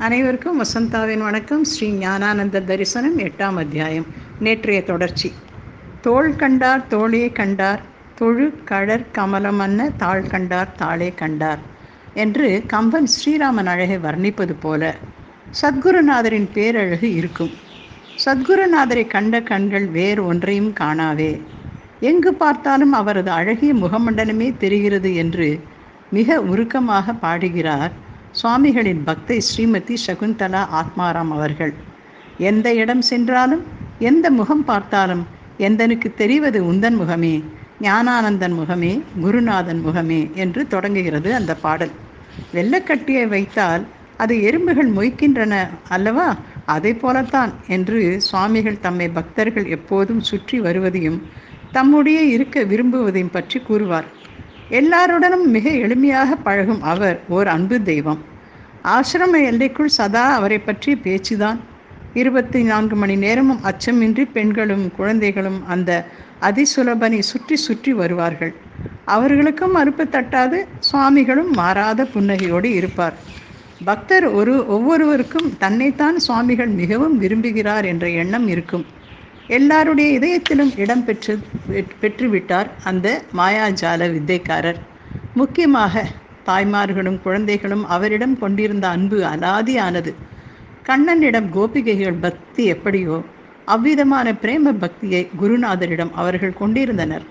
அனைவருக்கும் வசந்தாவின் வணக்கம். ஸ்ரீ ஞானானந்த தரிசனம் எட்டாம் அத்தியாயம். நேற்றைய தொடர்ச்சி. தோள் கண்டார் தோழே கண்டார் தொழு கழற் கமலமன்ன தாழ் கண்டார் தாளே கண்டார் என்று கம்பன் ஸ்ரீராமன் அழகை வர்ணிப்பது போல சத்குருநாதரின் பேரழகு இருக்கும். சத்குருநாதரை கண்ட கண்கள் வேறு ஒன்றையும் காணாவே எங்கு பார்த்தாலும் அவரது அழகிய முகமண்டலமே தெரிகிறது என்று மிக உருக்கமாக பாடுகிறார் சுவாமிகளின் பக்தை ஸ்ரீமதி சகுந்தலா ஆத்மாராம் அவர்கள். எந்த இடம் சென்றாலும் எந்த முகம் பார்த்தாலும் எந்தனுக்கு தெரிவது உந்தன் முகமே ஞானானந்தன் முகமே குருநாதன் முகமே என்று தொடங்குகிறது அந்த பாடல். வெள்ளக்கட்டியை வைத்தால் அது எறும்புகள் மொய்க்கின்றன அல்லவா? அதை போலத்தான் என்று சுவாமிகள் தம்மை பக்தர்கள் எப்போதும் சுற்றி வருவதையும் தம்முடைய இருக்க விரும்புவதையும் பற்றி கூறுவார். எல்லாருடனும் மிக எளிமையாக பழகும் அவர் ஓர் அன்பு தெய்வம். ஆசிரம எல்லைக்குள் சதா அவரை பற்றிய பேச்சுதான். இருபத்தி நான்கு மணி நேரமும் அச்சமின்றி பெண்களும் குழந்தைகளும் அந்த அதிசுலபனை சுற்றி சுற்றி வருவார்கள். அவர்களுக்கும் அறுப்பு தட்டாது சுவாமிகளும் மாறாத புன்னகையோடு இருப்பார். பக்தர் ஒரு ஒவ்வொருவருக்கும் தன்னைத்தான் சுவாமிகள் மிகவும் விரும்புகிறார் என்ற எண்ணம் இருக்கும். எல்லாருடைய இதயத்திலும் இடம் பெற்று பெற்றுவிட்டார் அந்த மாயாஜால வித்தைக்காரர். முக்கியமாக தாய்மார்களும் குழந்தைகளும் அவரிடம் கொண்டிருந்த அன்பு அலாதியானது. கண்ணனிடம் கோபிகைகள் பக்தி எப்படியோ அவ்விதமான பிரேம பக்தியை குருநாதரிடம் அவர்கள் கொண்டிருந்தனர்.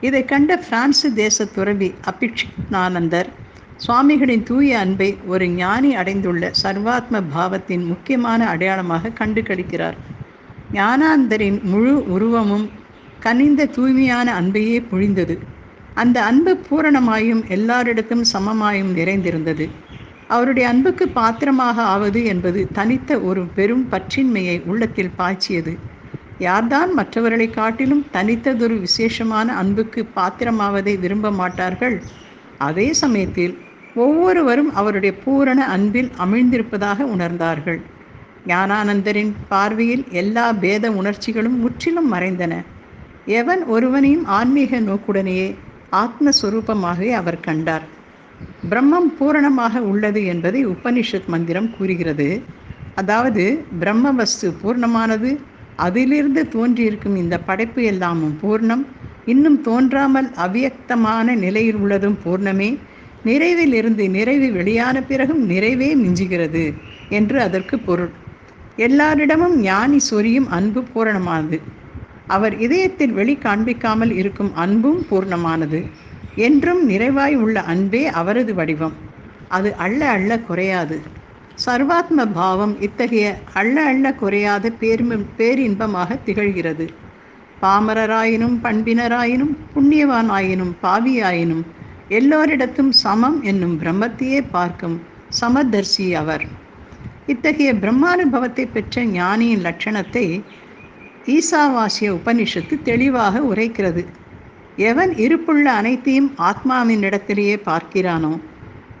இதை கண்ட பிரான்சு தேச துறவி அபிக்ஷித்னானந்தர் சுவாமிகளின் தூய அன்பை ஒரு ஞானி அடைந்துள்ள சர்வாத்ம பாவத்தின் முக்கியமான அடையாளமாக கண்டு கழிக்கிறார் ஞானாந்தரின் முழு உருவமும் கனிந்த தூய்மையான அன்பையே பொழிந்தது. அந்த அன்பு பூரணமாயும் எல்லாரிடத்தும் சமமாயும் நிறைந்திருந்தது. அவருடைய அன்புக்கு பாத்திரமாக ஆவது என்பது தனித்த ஒரு பெரும் பற்றின்மையை உள்ளத்தில் பாய்ச்சியது. யார்தான் மற்றவர்களை காட்டிலும் தனித்ததொரு விசேஷமான அன்புக்கு பாத்திரமாவதை விரும்ப மாட்டார்கள். அதே சமயத்தில் ஒவ்வொருவரும் அவருடைய பூரண அன்பில் அமிழ்ந்திருப்பதாக உணர்ந்தார்கள். ஞானானந்தரின் பார்வையில் எல்லா பேத உணர்ச்சிகளும் முற்றிலும் மறைந்தன. எவன் ஒருவனையும் ஆன்மீக நோக்குடனேயே ஆத்மஸ்வரூபமாகவே அவர் கண்டார். பிரம்மம் பூரணமாக உள்ளது என்பதை உபனிஷத் மந்திரம் கூறுகிறது. அதாவது பிரம்ம வஸ்து பூர்ணமானது அதிலிருந்து தோன்றியிருக்கும் இந்த படைப்பு எல்லாமும் பூர்ணம். இன்னும் தோன்றாமல் அவ்வியக்தமான நிலையில் உள்ளதும் பூர்ணமே. நிறைவில் இருந்து நிறைவு வெளியான பிறகும் நிறைவே மிஞ்சுகிறது என்று அதற்கு பொருள். எல்லாரிடமும் ஞானி சொரியும் அன்பு பூரணமானது. அவர் இதயத்தில் வெளி காண்பிக்காமல் இருக்கும் அன்பும் பூர்ணமானது. என்றும் நிறைவாய் உள்ள அன்பே அவரது வடிவம். அது அள்ள அள்ள குறையாது. சர்வாத்ம பாவம் இத்தகைய அள்ள அள்ள குறையாத பேர்ம பேரின்பமாக திகழ்கிறது. பாமரராயினும் பண்பினராயினும் புண்ணியவானாயினும் பாவியாயினும் எல்லோரிடத்தும் சமம் என்னும் பிரம்மத்தையே பார்க்கும் சமதர்சி அவர். இத்தகைய பிரம்மானுபவத்தை பெற்ற ஞானியின் லட்சணத்தை ஈசாவாசிய உபனிஷத்து தெளிவாக உரைக்கிறது. எவன் இருப்புள்ள அனைத்தையும் ஆத்மாவின் இடத்திலேயே பார்க்கிறானோ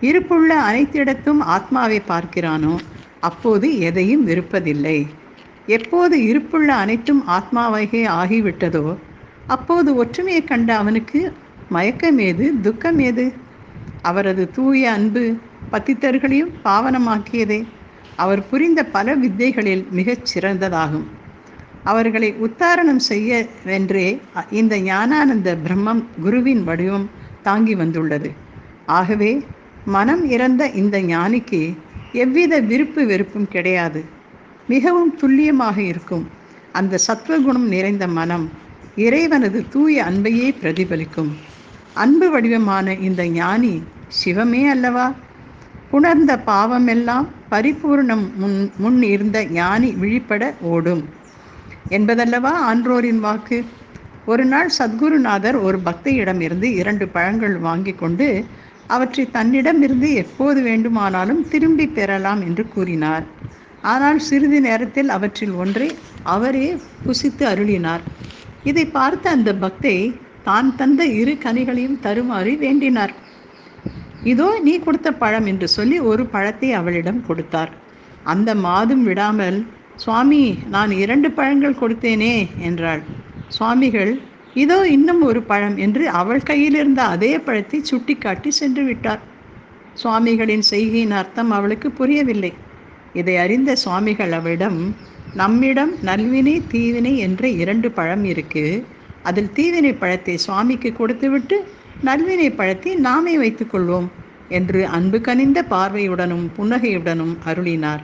இருப்புள்ள அனைத்திடத்தும் ஆத்மாவை பார்க்கிறானோ அப்போது எதையும் விருப்பதில்லை. எப்போது இருப்புள்ள அனைத்தும் ஆத்மாவாகவே ஆகிவிட்டதோ அப்போது ஒற்றுமையை கண்ட அவனுக்கு மயக்கம் ஏது துக்கம் ஏது? அவரது தூய அன்பு பத்தித்தர்களையும் பாவனமாக்கியதே. அவர் புரிந்த பல வித்தைகளில் மிகச் சிறந்ததாகும். அவர்களை உத்தாரணம் செய்ய வென்றே இந்த ஞானானந்த பிரம்மம் குருவின் வடிவம் தாங்கி வந்துள்ளது. ஆகவே மனம் இறந்த இந்த ஞானிக்கு எவ்வித விருப்பு வெறுப்பும் கிடையாது. மிகவும் துல்லியமாக இருக்கும். அந்த சத்வகுணம் நிறைந்த மனம் இறைவனது தூய அன்பையே பிரதிபலிக்கும். அன்பு வடிவமான இந்த ஞானி சிவமே அல்லவா? உணர்ந்த பாவமெல்லாம் பரிபூர்ணம் முன் முன் இருந்த ஞானி விழிப்பட ஓடும். என்பதல்லவா ஆன்றோரின் வாக்கு? ஒரு நாள் சத்குருநாதர் ஒரு பக்தையிடமிருந்து இரண்டு பழங்கள் வாங்கி கொண்டு அவற்றை தன்னிடமிருந்து எப்போது வேண்டுமானாலும் திரும்பி பெறலாம் என்று கூறினார். ஆனால் சிறிது நேரத்தில் அவற்றில் ஒன்றை அவரே புசித்து அருளினார். இதை பார்த்த அந்த பக்தை தான் தந்த இரு கனிகளையும் தருமாறு வேண்டினார். இதோ நீ கொடுத்த பழம் என்று சொல்லி ஒரு பழத்தை அவளிடம் கொடுத்தார். அந்த மாதம் விடாமல் சுவாமி நான் இரண்டு பழங்கள் கொடுத்தேனே என்றாள். சுவாமிகள் இதோ இன்னும் ஒரு பழம் என்று அவள் கையில் இருந்த அதே பழத்தை சுட்டிக்காட்டி சென்று விட்டார். சுவாமிகளின் செய்கையின் அர்த்தம் அவளுக்கு புரியவில்லை. இதை அறிந்த சுவாமிகள் அவளிடம் நம்மிடம் நல்வினை தீவினை என்ற இரண்டு பழம் இருக்கு. அதில் தீவினை பழத்தை சுவாமிக்கு கொடுத்துவிட்டு நல்வினை பழத்தை நாமே வைத்துக்கொள்வோம் என்று அன்பு கனிந்த பார்வையுடனும் புன்னகையுடனும் அருளினார்.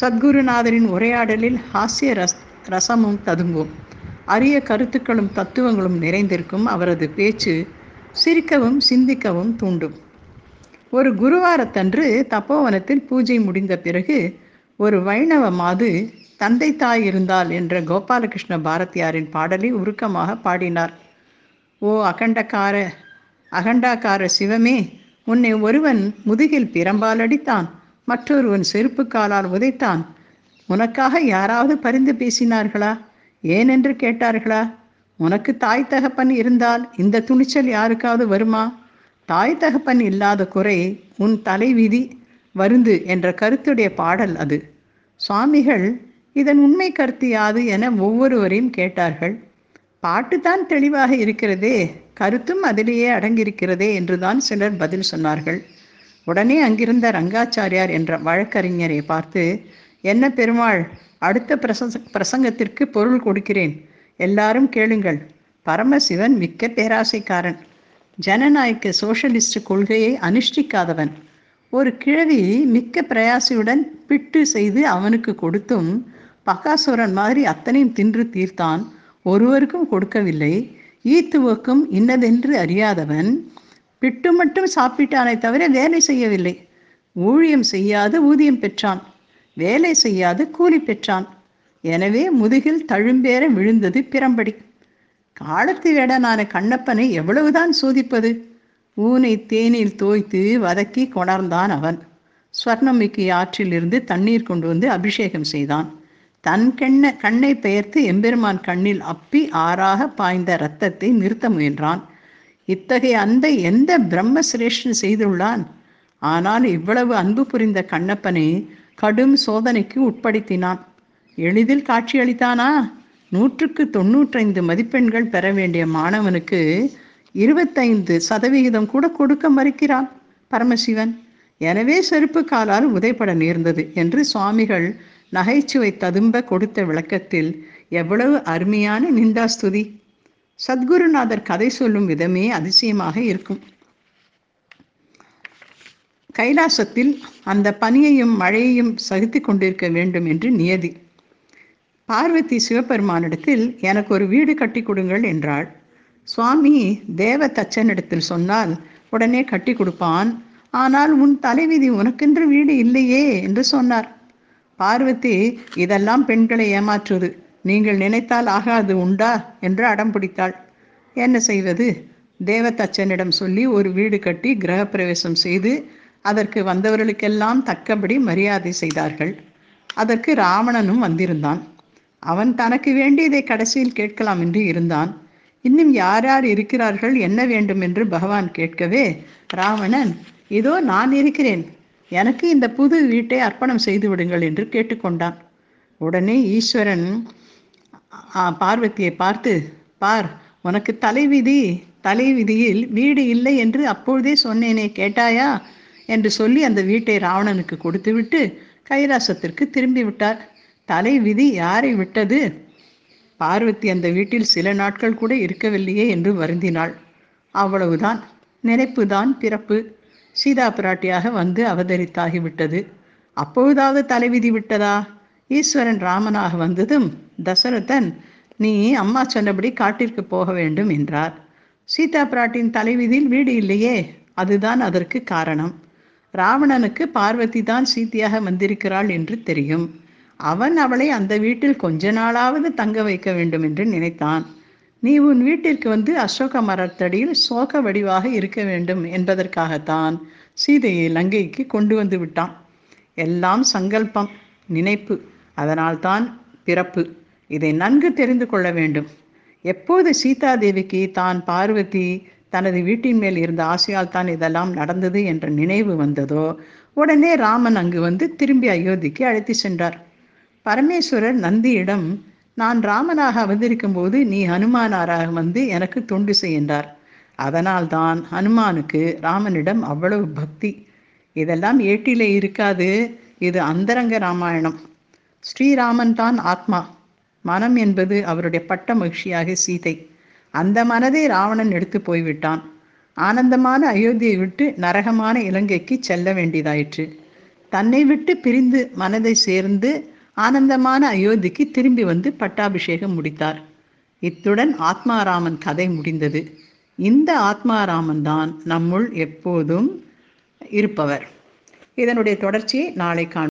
சத்குருநாதரின் உரையாடலில் ஹாஸ்ய ரஸ் ரசமும் ததும்பும். அரிய கருத்துக்களும் தத்துவங்களும் நிறைந்திருக்கும் அவரது பேச்சு சிரிக்கவும் சிந்திக்கவும் தூண்டும். ஒரு குருவாரத்தன்று தப்போவனத்தில் பூஜை முடிந்த பிறகு ஒரு வைணவ மாது தந்தை தாய் இருந்தால் என்ற கோபாலகிருஷ்ண பாரதியாரின் பாடலை உருக்கமாக பாடினார். ஓ அகண்டக்கார அகண்டாக்கார சிவமே உன்னை ஒருவன் முதுகில் பிரம்பால் அடித்தான் மற்றொருவன் செருப்பு காலால் உதைத்தான். உனக்காக யாராவது பரிந்து பேசினார்களா? ஏனென்று கேட்டார்களா? உனக்கு தாய் தகப்பன் இருந்தால் இந்த துணிச்சல் யாருக்காவது வருமா? தாய் தகப்பன் இல்லாத குறை உன் தலைவிதி வருந்து என்ற கருத்துடைய பாடல் அது. சுவாமிகள் இதன் உண்மை கருத்து யாது என ஒவ்வொருவரையும் கேட்டார்கள். பாட்டுதான் தெளிவாக இருக்கிறதே கருத்தும் அதிலேயே அடங்கியிருக்கிறதே என்றுதான் சிலர் பதில் சொன்னார்கள். உடனே அங்கிருந்த ரங்காச்சாரியார் என்ற வழக்கறிஞரை பார்த்து என்ன பெருமாள் அடுத்த பிரச பிரசங்கத்திற்கு பொருள் கொடுக்கிறேன். எல்லாரும் கேளுங்கள். பரமசிவன் மிக்க பேராசைக்காரன். ஜனநாயக சோஷலிஸ்ட் கொள்கையை அனுஷ்டிக்காதவன். ஒரு கிழவி மிக்க பிரயாசையுடன் பிட்டு செய்து அவனுக்கு கொடுத்தும் பகாசுரன் மாதிரி அத்தனையும் தின்று தீர்த்தான். ஒருவருக்கும் கொடுக்கவில்லை. ஈத்துவக்கும் இன்னதென்று அறியாதவன் பிட்டு மட்டும் சாப்பிட்டானே தவிர வேலை செய்யவில்லை. ஊழியம் செய்யாது ஊதியம் பெற்றான். வேலை செய்யாது கூலி பெற்றான். எனவே முதுகில் தழும்பேற விழுந்தது பிறம்படி. காலத்து வேடனான கண்ணப்பனை எவ்வளவுதான் சோதிப்பது? ஊனை தேனில் தோய்த்து வதக்கி கொணர்ந்தான் அவன். ஸ்வர்ணமிக்கு ஆற்றிலிருந்து தண்ணீர் கொண்டு வந்து அபிஷேகம் செய்தான். தன் கண்ண கண்ணை பெயர்த்து எம்பெருமான் கண்ணில் அப்பி ஆறாக பாய்ந்த இரத்தத்தை நிறுத்த முயன்றான். இத்தகைய அன்பை எந்த பிரம்மசிரேஷ்டன் செய்துள்ளான்? ஆனால் இவ்வளவு அன்பு புரிந்த கண்ணப்பனை கடும் சோதனைக்கு உட்படுத்தினான். எளிதில் காட்சியளித்தானா? நூற்றுக்கு தொண்ணூற்றைந்து மதிப்பெண்கள் பெற வேண்டிய மாணவனுக்கு இருபத்தைந்து சதவிகிதம் கூட கொடுக்க மறுக்கிறான் பரமசிவன். எனவே செருப்பு காலால் உதைப்பட நேர்ந்தது என்று சுவாமிகள் நகைச்சுவை ததும்ப கொடுத்த விளக்கத்தில் எவ்வளவு அருமையான நிந்தாஸ்துதி சத்குருநாதர் கதை சொல்லும் விதமே அதிசயமாக இருக்கும். கைலாசத்தில் அந்த பனியையும் மழையையும் சகித்து கொண்டிருக்க வேண்டும் என்று நியதி. பார்வதி சிவபெருமானிடத்தில் எனக்கு ஒரு வீடு கட்டி கொடுங்கள் என்றாள். சுவாமி தேவ தச்சனிடத்தில் சொன்னால் உடனே கட்டி கொடுப்பான். ஆனால் உன் தலைவிதி உனக்கென்று வீடு இல்லையே என்று சொன்னார். பார்வதி இதெல்லாம் பெண்களை ஏமாற்றுவது நீங்கள் நினைத்தால் ஆகாது உண்டா? என்று அடம் பிடித்தாள். என்ன செய்வது? தேவதச்சனிடம் சொல்லி ஒரு வீடு கட்டி கிரகப்பிரவேசம் செய்து அதற்கு வந்தவர்களுக்கெல்லாம் தக்கபடி மரியாதை செய்தார்கள். அதற்கு ராவணனும் வந்திருந்தான். அவன் தனக்கு வேண்டியதை கடைசியில் கேட்கலாம் என்று இருந்தான். இன்னும் யார் யார் இருக்கிறார்கள்? என்ன வேண்டும் என்று பகவான் கேட்கவே ராவணன் இதோ நான் இருக்கிறேன். எனக்கு இந்த புது வீட்டை அர்ப்பணம் செய்து விடுங்கள் என்று கேட்டுக்கொண்டான். உடனே ஈஸ்வரன் பார்வதியை பார்த்து பார் உனக்கு தலைவிதி தலைவிதியில் வீடு இல்லை என்று அப்பொழுதே சொன்னேனே கேட்டாயா? என்று சொல்லி அந்த வீட்டை ராவணனுக்கு கொடுத்துவிட்டு கைலாசத்திற்கு திரும்பி விட்டார் தலைவிதி யாரை விட்டது? பார்வதி அந்த வீட்டில் சில நாட்கள் கூட இருக்கவில்லையே என்று வருந்தினாள். அவ்வளவுதான் நினைப்புதான் பிறப்பு. சீதா பிராட்டியாக வந்து அவதரித்தாகிவிட்டது. அப்பொழுதாவது தலைவிதி விட்டதா? ஈஸ்வரன் ராமனாக வந்ததும் தசரதன் நீ அம்மா சொன்னபடி காட்டிற்கு போக வேண்டும் என்றார். சீதா பிராட்டியின் தலைவிதியில் வீடு இல்லையே அதுதான் அதற்கு காரணம். ராவணனுக்கு பார்வதி தான் சீதையாக வந்திருக்கிறாள் என்று தெரியும். அவன் அவளை அந்த வீட்டில் கொஞ்ச நாளாவது தங்க வைக்க வேண்டும் என்று நினைத்தான். நீ உன் வீட்டிற்கு வந்து அசோக மரத்தடியில் சோக வடிவாக இருக்க வேண்டும் என்பதற்காகத்தான் சீதையை லங்கைக்கு கொண்டு வந்து விட்டான். எல்லாம் சங்கல்பம் நினைப்பு அதனால்தான் பிறப்பு. இதை நன்கு தெரிந்து கொள்ள வேண்டும். எப்போது சீதாதேவிக்கு தான் பார்வதி தனது வீட்டின் மேல் இருந்த ஆசையால் தான் இதெல்லாம் நடந்தது என்ற நினைவு வந்ததோ உடனே ராமன் அங்கு வந்து திரும்பி அயோத்திக்கு அழைத்து சென்றார். பரமேஸ்வரர் நந்தியிடம் நான் ராமனாக அவதரிக்கும் போது நீ ஹனுமானாராக வந்து எனக்கு தொண்டு செய் என்றார் அதனால்தான் ஹனுமானுக்கு ராமனிடம் அவ்வளவு பக்தி. இதெல்லாம் ஏட்டிலே இருக்காது. இது அந்தரங்க ராமாயணம். ஸ்ரீராமன் தான் ஆத்மா. மனம் என்பது அவருடைய பட்ட மகிழ்ச்சியாக சீதை. அந்த மனதை ராவணன் எடுத்து போய்விட்டான். ஆனந்தமான அயோத்தியை விட்டு நரகமான இலங்கைக்கு செல்ல வேண்டியதாயிற்று. தன்னை விட்டு பிரிந்து மனதை சேர்ந்து ஆனந்தமான அயோத்திக்கு திரும்பி வந்து பட்டாபிஷேகம் முடித்தார். இத்துடன் ஆத்மாராமன் கதை முடிந்தது. இந்த ஆத்மாராமன் தான் நம்முள் எப்போதும் இருப்பவர். இதனுடைய தொடர்ச்சியை நாளை காண